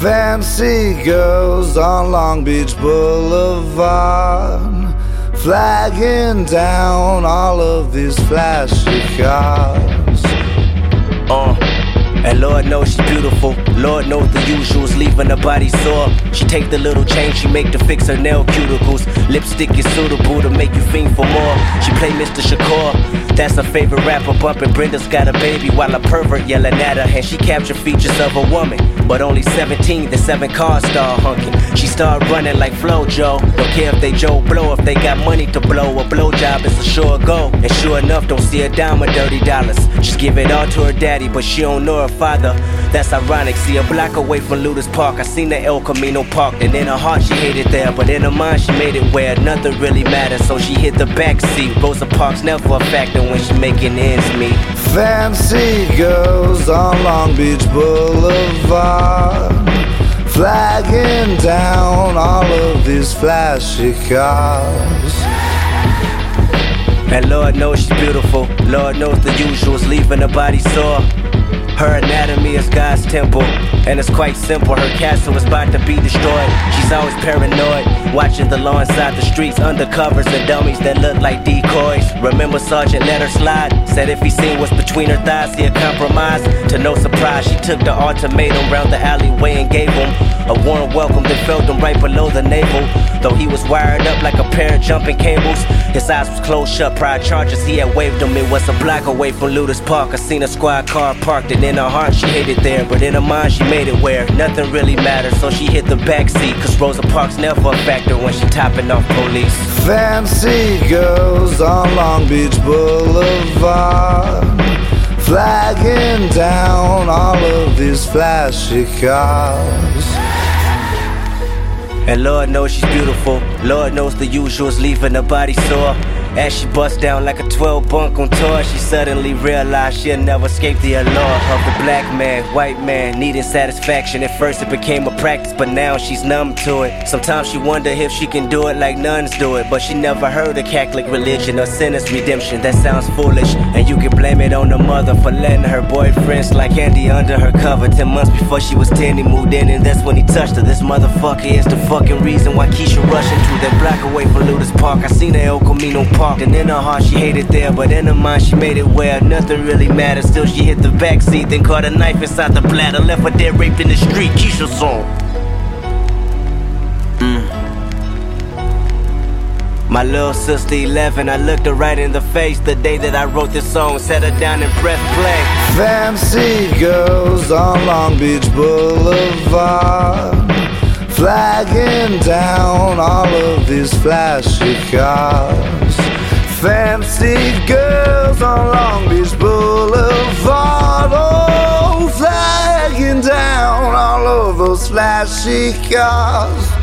Fancy girls on Long Beach Boulevard, flagging down all of these flashy cars. Uh. And Lord knows she's beautiful. Lord knows the usuals, leaving her body sore. She take the little change she make to fix her nail cuticles. Lipstick is suitable to make you fiend for more. She play Mr. Shakur, that's her favorite rapper. Bumping Brenda's got a baby while a pervert yelling at her. And she captured features of a woman, but only 17. The seven cars start hunking. She start running like Flo Flojo. Don't care if they Joe Blow, if they got money to blow. A blowjob is a sure go. And sure enough, don't see a dime of dirty dollars. Just give it all to her daddy, but she don't know her father. That's ironic. See a block away from Ludus Park. I seen the El Camino Park, and in her heart she hated there, but in her mind she made it where nothing really matters. So she hit the back seat. Rosa Parks never a factor when she making ends meet. Fancy girls on Long Beach Boulevard, flagging down all of these flashy cars. And Lord knows she's beautiful. Lord knows the usuals, leaving her body sore. Her anatomy is God's temple, and it's quite simple. Her castle is about to be destroyed. She's always paranoid, watching the law inside the streets, undercovers and dummies that look like decoys. Remember, Sergeant let her slide. Said if he seen what's between her thighs, he'd compromise. To no surprise, she took the ultimatum round the alleyway and gave him a warm welcome that felt him right below the navel. Though he was wired up like a pair of jumping cables, his eyes was closed shut. Prior charges he had waved him. It was a block away from Ludus Park. I seen a squad car parked, and in her heart she hated there, but in her mind she made it where nothing really mattered. So she hit the back seat, cause Rosa Parks never a factor when she topping off police. Fancy girls on Long Beach Boulevard, flagging down all of these flashy cars. And Lord knows she's beautiful. Lord knows the usuals, leaving her body sore. As she busts down like a 12 bunk on tour, she suddenly realized she'll never escape the allure of the black man, white man, needing satisfaction. At first it became a practice, but now she's numb to it. Sometimes she wonder if she can do it like nuns do it, but she never heard of Catholic religion or sinner's redemption. That sounds foolish, and you can blame it on the mother for letting her boyfriend slide Andy under her cover. Ten months before she was 10, he moved in, and that's when he touched her. This motherfucker is the fucking reason why Keisha rushing to that block away from Ludus Park. I seen the El Camino Park. And in her heart she hated there, but in her mind she made it where nothing really mattered. Still she hit the back seat, then caught a knife inside the bladder, left her dead raped in the street. Keisha song. Mm. My little sister 11, I looked her right in the face the day that I wrote this song. Set her down and pressed play. Fancy girls on Long Beach Boulevard, flagging down all of these flashy cars. Fancy girls on Long Beach Boulevard, oh, flagging down all of those flashy cars.